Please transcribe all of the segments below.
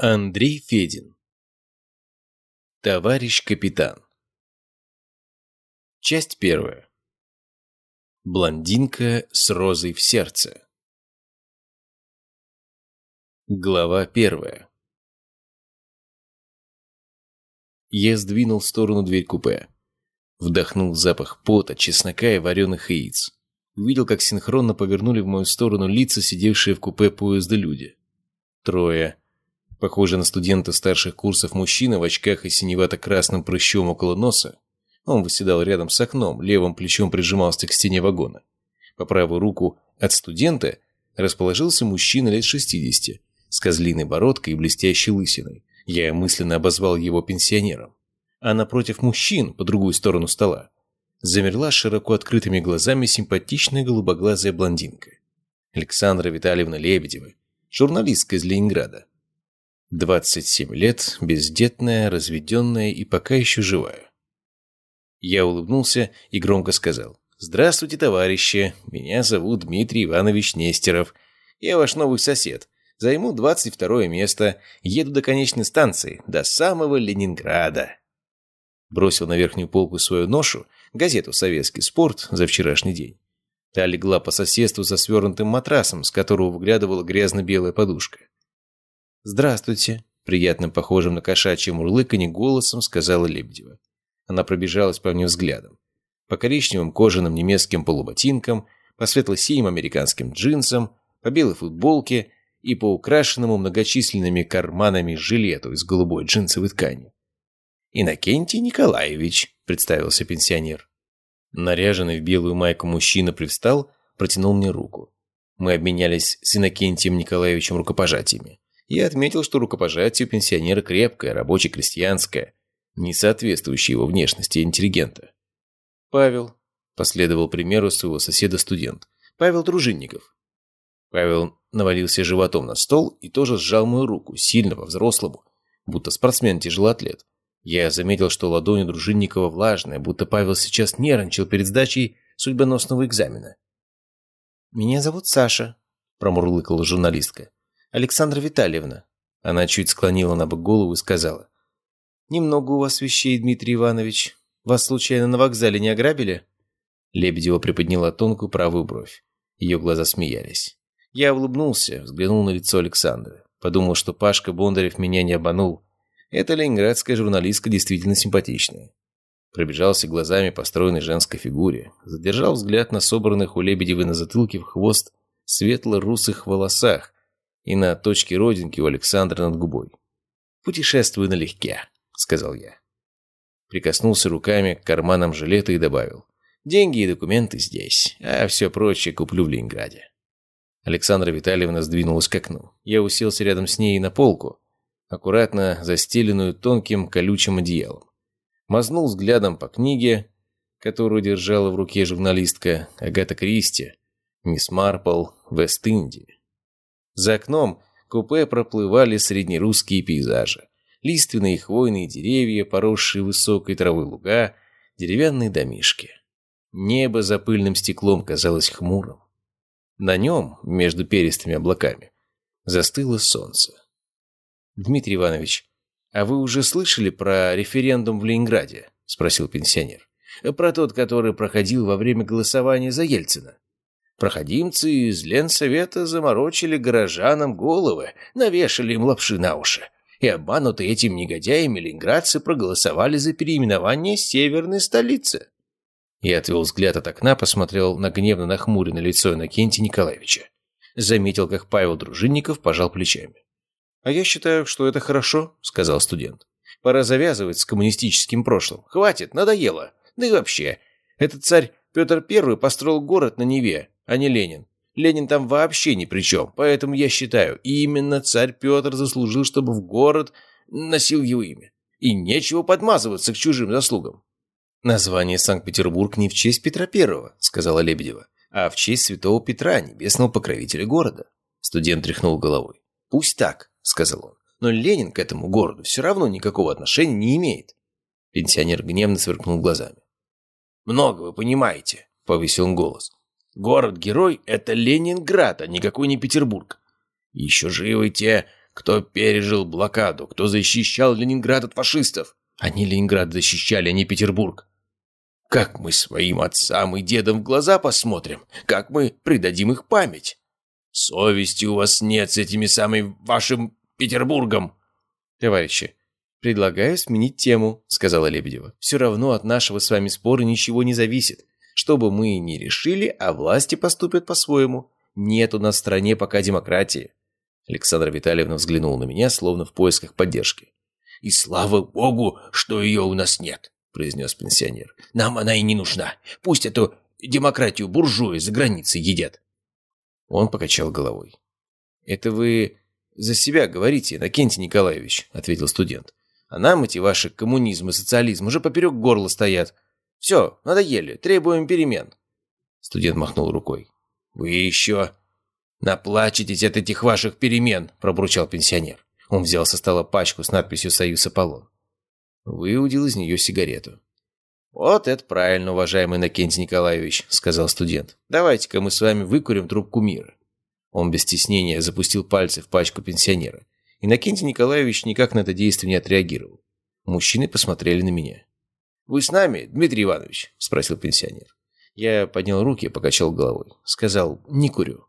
Андрей Федин Товарищ капитан Часть первая Блондинка с розой в сердце Глава первая Я сдвинул в сторону дверь купе. Вдохнул запах пота, чеснока и вареных яиц. Увидел, как синхронно повернули в мою сторону лица, сидевшие в купе поезда люди. Трое Похоже на студента старших курсов мужчина в очках и синевато-красным прыщом около носа. Он выседал рядом с окном, левым плечом прижимался к стене вагона. По правую руку от студента расположился мужчина лет 60, с козлиной бородкой и блестящей лысиной. Я мысленно обозвал его пенсионером. А напротив мужчин, по другую сторону стола, замерла широко открытыми глазами симпатичная голубоглазая блондинка. Александра Витальевна Лебедева, журналистка из Ленинграда. 27 лет, бездетная, разведенная и пока еще живая. Я улыбнулся и громко сказал. «Здравствуйте, товарищи. Меня зовут Дмитрий Иванович Нестеров. Я ваш новый сосед. Займу 22 место. Еду до конечной станции, до самого Ленинграда». Бросил на верхнюю полку свою ношу, газету «Советский спорт» за вчерашний день. Та легла по соседству со свернутым матрасом, с которого выглядывала грязно-белая подушка. «Здравствуйте», — приятным, похожим на кошачье мурлыканье голосом сказала Лебедева. Она пробежалась по мне взглядом. По коричневым кожаным немецким полуботинкам, по светло-синим американским джинсам, по белой футболке и по украшенному многочисленными карманами жилету из голубой джинсовой ткани. «Иннокентий Николаевич», — представился пенсионер. Наряженный в белую майку мужчина привстал, протянул мне руку. Мы обменялись с Иннокентием Николаевичем рукопожатиями. Я отметил, что рукопожатие у пенсионера крепкое, рабоче-крестьянское, не соответствующее его внешности интеллигента. «Павел», – последовал примеру своего соседа-студент, – «Павел Дружинников». Павел навалился животом на стол и тоже сжал мою руку, сильного, взрослому, будто спортсмен-тяжелоатлет. Я заметил, что ладонь у Дружинникова влажная, будто Павел сейчас нервничал перед сдачей судьбоносного экзамена. «Меня зовут Саша», – промурлыкала журналистка. Александра Витальевна». Она чуть склонила на бок голову и сказала. «Немного у вас вещей, Дмитрий Иванович. Вас случайно на вокзале не ограбили?» Лебедева приподняла тонкую правую бровь. Ее глаза смеялись. Я улыбнулся, взглянул на лицо Александры. Подумал, что Пашка Бондарев меня не обманул. Эта ленинградская журналистка действительно симпатичная. Пробежался глазами по стройной женской фигуре. Задержал взгляд на собранных у Лебедевой на затылке в хвост светло-русых волосах, и на точке родинки у Александра над губой. «Путешествую налегке», — сказал я. Прикоснулся руками к карманам жилета и добавил. «Деньги и документы здесь, а все прочее куплю в Ленинграде». Александра Витальевна сдвинулась к окну. Я уселся рядом с ней на полку, аккуратно застеленную тонким колючим одеялом. Мазнул взглядом по книге, которую держала в руке журналистка Агата Кристи, «Мисс Марпл, Вест-Индия». За окном купе проплывали среднерусские пейзажи. Лиственные хвойные деревья, поросшие высокой травой луга, деревянные домишки. Небо за пыльным стеклом казалось хмурым. На нем, между перистыми облаками, застыло солнце. «Дмитрий Иванович, а вы уже слышали про референдум в Ленинграде?» – спросил пенсионер. «Про тот, который проходил во время голосования за Ельцина». Проходимцы из Ленсовета заморочили горожанам головы, навешали им лапши на уши. И обманутые этим негодяями ленинградцы проголосовали за переименование северной столицы. Я отвел взгляд от окна, посмотрел на гневно нахмуренное лицо Иннокентия Николаевича. Заметил, как Павел Дружинников пожал плечами. «А я считаю, что это хорошо», — сказал студент. «Пора завязывать с коммунистическим прошлым. Хватит, надоело. Да и вообще, этот царь Петр I построил город на Неве, а не Ленин. Ленин там вообще ни при чем, поэтому я считаю, именно царь Петр заслужил, чтобы в город носил его имя. И нечего подмазываться к чужим заслугам. «Название Санкт-Петербург не в честь Петра Первого», — сказала Лебедева, «а в честь святого Петра, небесного покровителя города». Студент тряхнул головой. «Пусть так», — сказал он, «но Ленин к этому городу все равно никакого отношения не имеет». Пенсионер гневно сверкнул глазами. «Много вы понимаете», — повысил он голос. Город-герой — это Ленинград, а никакой не Петербург. Еще живы те, Кто пережил блокаду? Кто защищал Ленинград от фашистов? Они Ленинград защищали, а не Петербург. Как мы своим отцам и дедам в глаза посмотрим? Как мы придадим их память? Совести у вас нет с этими самым вашим Петербургом. Товарищи, предлагаю сменить тему, сказала Лебедева. Все равно от нашего с вами спора ничего не зависит. Что бы мы ни решили, а власти поступят по-своему. Нет у нас в стране пока демократии. Александра Витальевна взглянула на меня, словно в поисках поддержки. «И слава богу, что ее у нас нет», — произнес пенсионер. «Нам она и не нужна. Пусть эту демократию буржуи за границей едят». Он покачал головой. «Это вы за себя говорите, Иннокентий Николаевич», — ответил студент. «А нам эти ваши коммунизм и социализм уже поперек горла стоят. Все, надоели, требуем перемен. Студент махнул рукой. Вы еще наплачетесь от этих ваших перемен, пробурчал пенсионер. Он взял со стола пачку с надписью «Союз Аполлон». Выудил из нее сигарету. «Вот это правильно, уважаемый Накентий Николаевич», — сказал студент. «Давайте-ка мы с вами выкурим трубку мира». Он без стеснения запустил пальцы в пачку пенсионера. Иннокентий Николаевич никак на это действие не отреагировал. Мужчины посмотрели на меня. «Вы с нами, Дмитрий Иванович?» – спросил пенсионер. Я поднял руки и покачал головой. Сказал, не курю.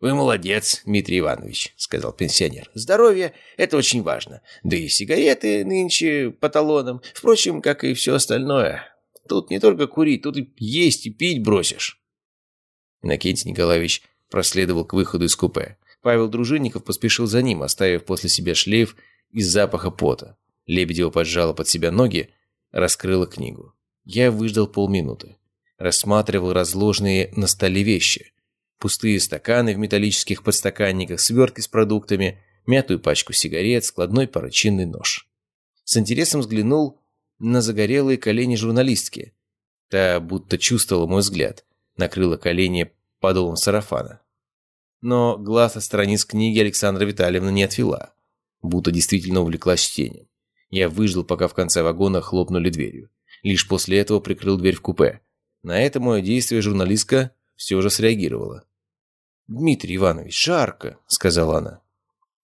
«Вы молодец, Дмитрий Иванович», – сказал пенсионер. «Здоровье – это очень важно. Да и сигареты нынче по талонам. Впрочем, как и все остальное. Тут не только курить, тут и есть, и пить бросишь». Иннокентий Николаевич проследовал к выходу из купе. Павел Дружинников поспешил за ним, оставив после себя шлейф из запаха пота. Лебедева поджала под себя ноги, раскрыла книгу. Я выждал полминуты. Рассматривал разложенные на столе вещи. Пустые стаканы в металлических подстаканниках, свертки с продуктами, мятую пачку сигарет, складной парочинный нож. С интересом взглянул на загорелые колени журналистки. Та будто чувствовала мой взгляд. Накрыла колени подолом сарафана. Но глаз от страниц книги Александра Витальевна не отвела. Будто действительно увлеклась чтением. Я выждал, пока в конце вагона хлопнули дверью. Лишь после этого прикрыл дверь в купе. На это мое действие журналистка все же среагировала. «Дмитрий Иванович, жарко», — сказала она.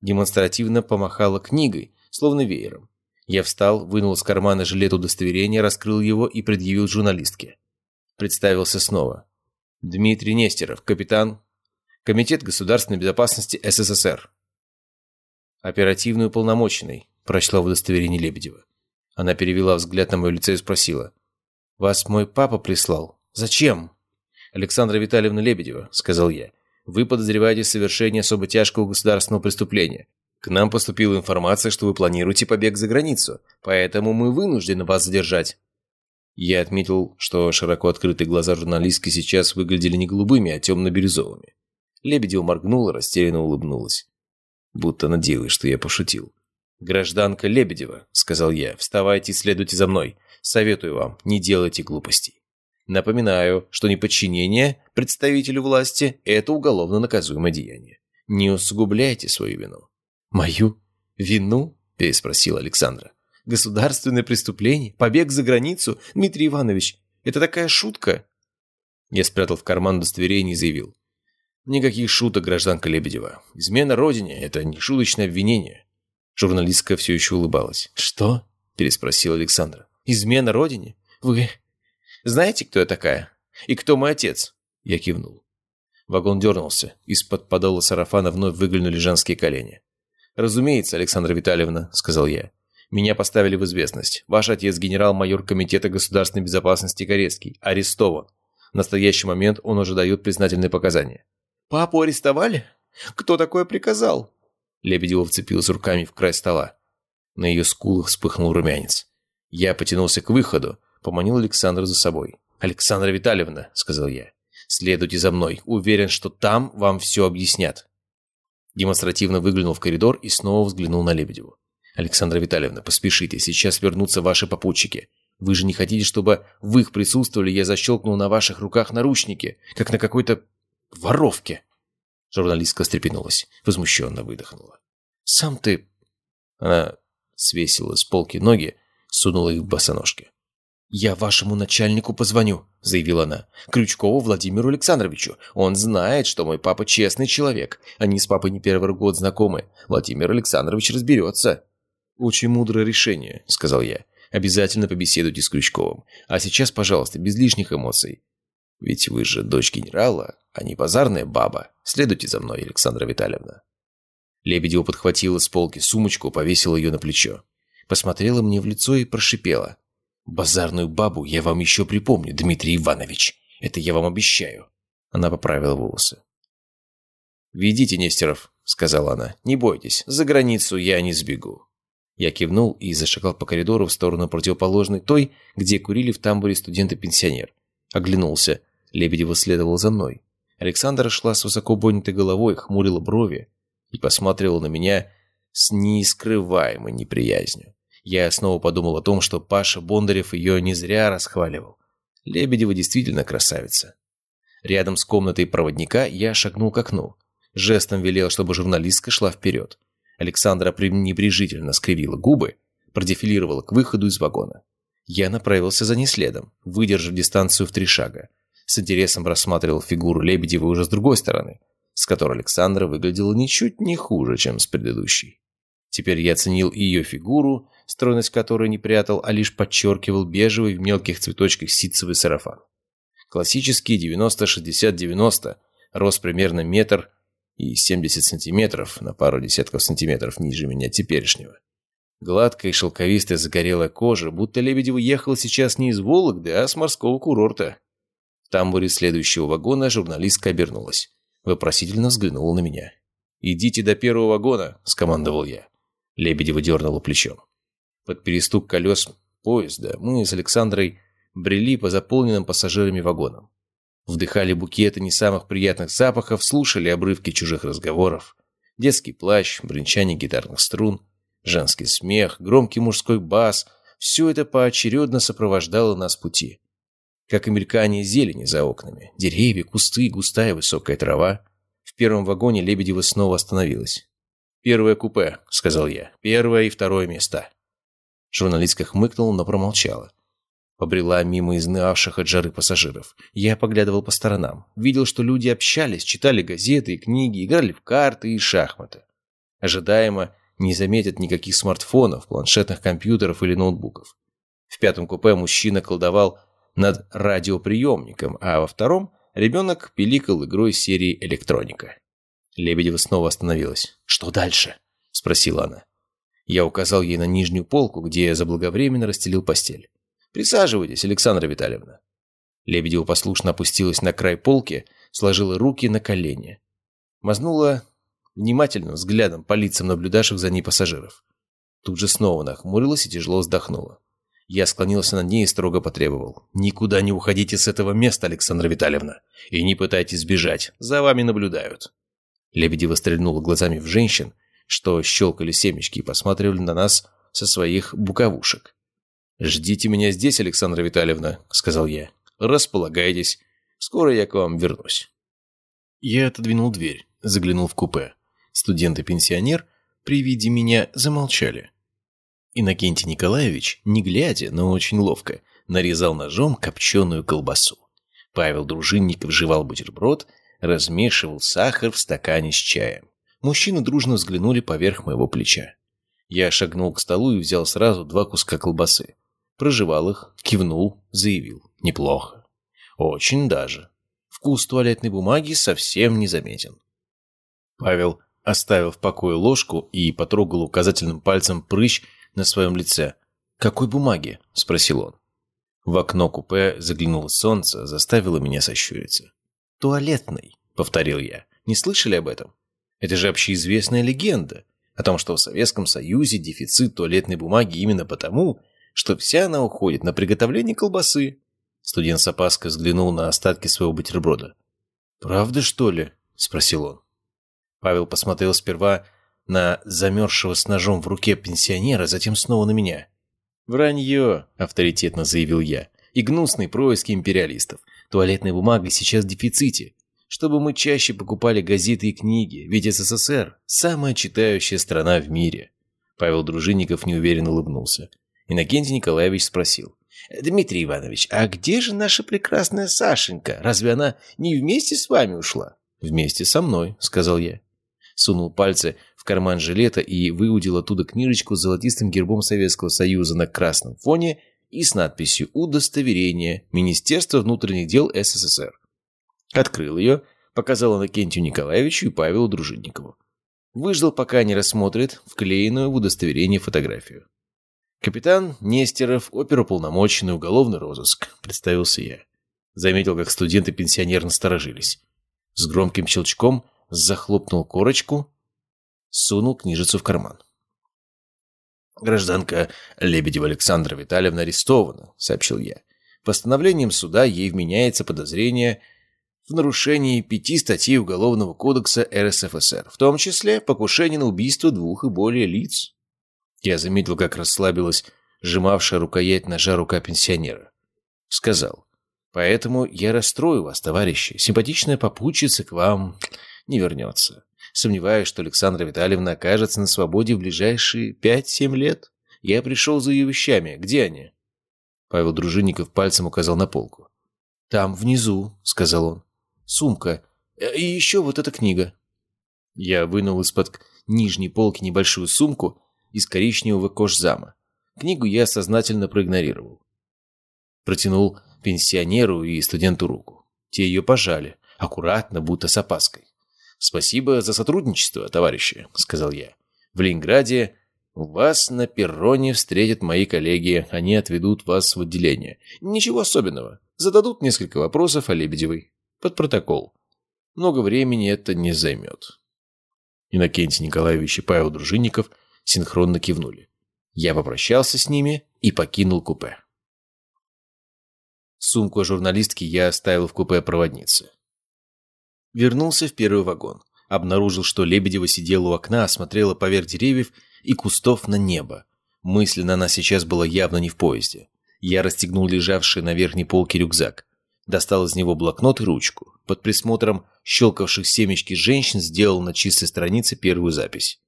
Демонстративно помахала книгой, словно веером. Я встал, вынул из кармана жилет удостоверения, раскрыл его и предъявил журналистке. Представился снова. Дмитрий Нестеров, капитан, Комитет государственной безопасности СССР. Оперативный уполномоченный, прочла в удостоверении Лебедева. Она перевела взгляд на мое лицо и спросила. «Вас мой папа прислал? Зачем?» «Александра Витальевна Лебедева», — сказал я. «Вы подозреваете в совершении особо тяжкого государственного преступления. К нам поступила информация, что вы планируете побег за границу, поэтому мы вынуждены вас задержать». Я отметил, что широко открытые глаза журналистки сейчас выглядели не голубыми, а темно-бирюзовыми. Лебедева моргнула, растерянно улыбнулась. Будто надеялась, что я пошутил. «Гражданка Лебедева», — сказал я, — «вставайте и следуйте за мной. Советую вам, не делайте глупостей. Напоминаю, что неподчинение представителю власти – это уголовно наказуемое деяние. Не усугубляйте свою вину». «Мою вину?» – переспросила Александра. «Государственное преступление? Побег за границу? Дмитрий Иванович, это такая шутка?» Я спрятал в карман удостоверение и заявил. «Никаких шуток, гражданка Лебедева. Измена родине – это не шуточное обвинение. Журналистка все еще улыбалась. «Что?» – переспросил Александра. «Измена родине? Вы знаете, кто я такая? И кто мой отец?» Я кивнул. Вагон дернулся. Из-под подола сарафана вновь выглянули женские колени. «Разумеется, Александра Витальевна», – сказал я. «Меня поставили в известность. Ваш отец – генерал-майор Комитета государственной безопасности Корецкий. Арестован. В настоящий момент он уже дает признательные показания». «Папу арестовали? Кто такое приказал?» Лебедева вцепилась руками в край стола. На ее скулах вспыхнул румянец. Я потянулся к выходу, поманил Александра за собой. «Александра Витальевна», — сказал я, — «следуйте за мной. Уверен, что там вам все объяснят». Демонстративно выглянул в коридор и снова взглянул на Лебедеву. «Александра Витальевна, поспешите, сейчас вернутся ваши попутчики. Вы же не хотите, чтобы в их присутствии я защелкнул на ваших руках наручники, как на какой-то воровке?» Журналистка встрепенулась, возмущенно выдохнула. «Сам ты...» Она свесила с полки ноги, сунула их в босоножки. «Я вашему начальнику позвоню», — заявила она. «Крючкову Владимиру Александровичу. Он знает, что мой папа честный человек. Они с папой не первый год знакомы. Владимир Александрович разберется». «Очень мудрое решение», — сказал я. «Обязательно побеседуйте с Крючковым. А сейчас, пожалуйста, без лишних эмоций. Ведь вы же дочь генерала, а не базарная баба. Следуйте за мной, Александра Витальевна». Лебедева подхватила с полки сумочку, повесила ее на плечо. Посмотрела мне в лицо и прошипела. «Базарную бабу я вам еще припомню, Дмитрий Иванович. Это я вам обещаю». Она поправила волосы. «Ведите, Нестеров», — сказала она. «Не бойтесь, за границу я не сбегу». Я кивнул и зашагал по коридору в сторону противоположной той, где курили в тамбуре студент-пенсионер. Оглянулся. Лебедева следовал за мной. Александра шла с высоко поднятой головой, хмурила брови и посматривала на меня с неискрываемой неприязнью. Я снова подумал о том, что Паша Бондарев ее не зря расхваливал. Лебедева действительно красавица. Рядом с комнатой проводника я шагнул к окну. Жестом велел, чтобы журналистка шла вперед. Александра пренебрежительно скривила губы, продефилировала к выходу из вагона. Я направился за ней следом, выдержав дистанцию в три шага. С интересом рассматривал фигуру Лебедевой уже с другой стороны, с которой Александра выглядела ничуть не хуже, чем с предыдущей. Теперь я оценил ее фигуру, стройность которой не прятал, а лишь подчеркивал бежевый в мелких цветочках ситцевый сарафан. Классический 90-60-90, рост примерно метр и 70 сантиметров на пару десятков сантиметров ниже меня теперешнего. Гладкая и шелковистая загорелая кожа, будто Лебедева ехал сейчас не из Вологды, а с морского курорта. В тамбуре следующего вагона журналистка обернулась. Вопросительно взглянула на меня. «Идите до первого вагона», — скомандовал я. Лебедева дернула плечом. Под перестук колес поезда мы с Александрой брели по заполненным пассажирами вагонам. Вдыхали букеты не самых приятных запахов, слушали обрывки чужих разговоров. Детский плащ, бренчание гитарных струн, женский смех, громкий мужской бас – все это поочередно сопровождало нас пути. Как и мелькание зелени за окнами, деревья, кусты, густая высокая трава. В первом вагоне Лебедева снова остановилась. «Первое купе», — сказал я. «Первое и второе места». Журналистка хмыкнула, но промолчала. Побрела мимо изнывавших от жары пассажиров. Я поглядывал по сторонам. Видел, что люди общались, читали газеты и книги, играли в карты и шахматы. Ожидаемо не заметят никаких смартфонов, планшетных компьютеров или ноутбуков. В пятом купе мужчина колдовал над радиоприемником, а во втором ребенок пиликал игрой серии «Электроника». Лебедева снова остановилась. «Что дальше?» – спросила она. Я указал ей на нижнюю полку, где я заблаговременно расстелил постель. «Присаживайтесь, Александра Витальевна». Лебедева послушно опустилась на край полки, сложила руки на колени. Мазнула внимательным взглядом по лицам наблюдавших за ней пассажиров. Тут же снова нахмурилась и тяжело вздохнула. Я склонился над ней и строго потребовал. «Никуда не уходите с этого места, Александра Витальевна, и не пытайтесь сбежать, за вами наблюдают». Лебедева стрельнула глазами в женщин, что щелкали семечки и посматривали на нас со своих буковушек. «Ждите меня здесь, Александра Витальевна», — сказал я. «Располагайтесь. Скоро я к вам вернусь». Я отодвинул дверь, заглянул в купе. Студент и пенсионер при виде меня замолчали. Иннокентий Николаевич, не глядя, но очень ловко, нарезал ножом копченую колбасу. Павел Дружинников жевал бутерброд — размешивал сахар в стакане с чаем. Мужчины дружно взглянули поверх моего плеча. Я шагнул к столу и взял сразу два куска колбасы. Прожевал их, кивнул, заявил. Неплохо. Очень даже. Вкус туалетной бумаги совсем не заметен. Павел оставил в покое ложку и потрогал указательным пальцем прыщ на своем лице. «Какой бумаги?» – спросил он. В окно купе заглянуло солнце, заставило меня сощуриться туалетной», — повторил я. «Не слышали об этом? Это же общеизвестная легенда о том, что в Советском Союзе дефицит туалетной бумаги именно потому, что вся она уходит на приготовление колбасы». Студент с опаской взглянул на остатки своего бутерброда. «Правда, что ли?» — спросил он. Павел посмотрел сперва на замерзшего с ножом в руке пенсионера, затем снова на меня. «Вранье!» — авторитетно заявил я. «И гнусные происки империалистов. Туалетная бумага сейчас в дефиците. Чтобы мы чаще покупали газеты и книги, ведь СССР – самая читающая страна в мире. Павел Дружинников неуверенно улыбнулся. Иннокентий Николаевич спросил. «Дмитрий Иванович, а где же наша прекрасная Сашенька? Разве она не вместе с вами ушла?» «Вместе со мной», — сказал я. Сунул пальцы в карман жилета и выудил оттуда книжечку с золотистым гербом Советского Союза на красном фоне и с надписью «Удостоверение Министерства внутренних дел СССР». Открыл ее, показал Иннокентию Николаевичу и Павелу Дружинникову. Выждал, пока они рассмотрят вклеенную в удостоверение фотографию. «Капитан Нестеров, оперуполномоченный, уголовный розыск», — представился я. Заметил, как студенты-пенсионеры насторожились. С громким щелчком захлопнул корочку, сунул книжицу в карман. «Гражданка Лебедева Александра Витальевна арестована», — сообщил я. «Постановлением суда ей вменяется подозрение в нарушении пяти статей Уголовного кодекса РСФСР, в том числе покушение на убийство двух и более лиц». Я заметил, как расслабилась сжимавшая рукоять ножа рука пенсионера. Сказал, «Поэтому я расстрою вас, товарищи. Симпатичная попутчица к вам не вернется. Сомневаюсь, что Александра Витальевна окажется на свободе в ближайшие пять-семь лет. Я пришел за ее вещами. Где они?» Павел Дружинников пальцем указал на полку. «Там, внизу», — сказал он. «Сумка. И еще вот эта книга». Я вынул из-под нижней полки небольшую сумку из коричневого кожзама. Книгу я сознательно проигнорировал. Протянул пенсионеру и студенту руку. Те ее пожали, аккуратно, будто с опаской. «Спасибо за сотрудничество, товарищи», — сказал я. «В Ленинграде вас на перроне встретят мои коллеги. Они отведут вас в отделение. Ничего особенного. Зададут несколько вопросов о Лебедевой. Под протокол. Много времени это не займет». Иннокентий Николаевич и Павел Дружинников синхронно кивнули. Я попрощался с ними и покинул купе. Сумку журналистки я оставил в купе проводницы. Вернулся в первый вагон. Обнаружил, что Лебедева сидела у окна, смотрела поверх деревьев и кустов на небо. Мысленно она сейчас была явно не в поезде. Я расстегнул лежавший на верхней полке рюкзак. Достал из него блокнот и ручку. Под присмотром щелкавших семечки женщин сделал на чистой странице первую запись.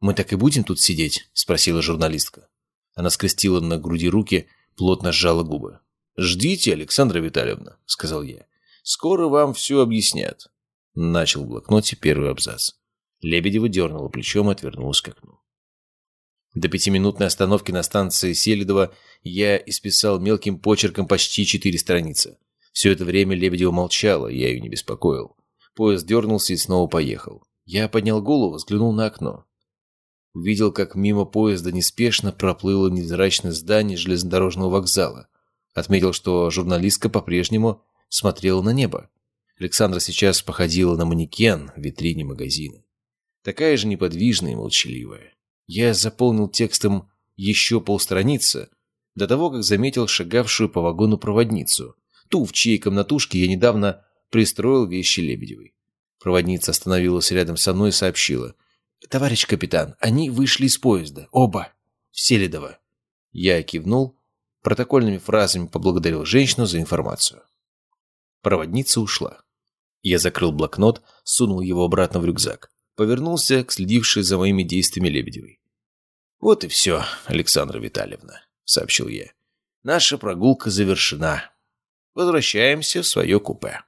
«Мы так и будем тут сидеть?» – спросила журналистка. Она скрестила на груди руки, плотно сжала губы. «Ждите, Александра Витальевна», – сказал я. Скоро вам все объяснят. Начал в блокноте первый абзац. Лебедева дернула плечом и отвернулась к окну. До пятиминутной остановки на станции Селидова я исписал мелким почерком почти четыре страницы. Все это время Лебедева молчала, я ее не беспокоил. Поезд дернулся и снова поехал. Я поднял голову, взглянул на окно. Увидел, как мимо поезда неспешно проплыло невзрачное здание железнодорожного вокзала. Отметил, что журналистка по-прежнему смотрела на небо. Александра сейчас походила на манекен в витрине магазина. Такая же неподвижная и молчаливая. Я заполнил текстом еще полстраницы, до того, как заметил шагавшую по вагону проводницу, ту, в чьей комнатушке я недавно пристроил вещи Лебедевой. Проводница остановилась рядом со мной и сообщила. «Товарищ капитан, они вышли из поезда. Оба. В Селидово». Я кивнул, протокольными фразами поблагодарил женщину за информацию. Проводница ушла. Я закрыл блокнот, сунул его обратно в рюкзак. Повернулся к следившей за моими действиями Лебедевой. «Вот и все, Александра Витальевна», — сообщил я. «Наша прогулка завершена. Возвращаемся в свое купе».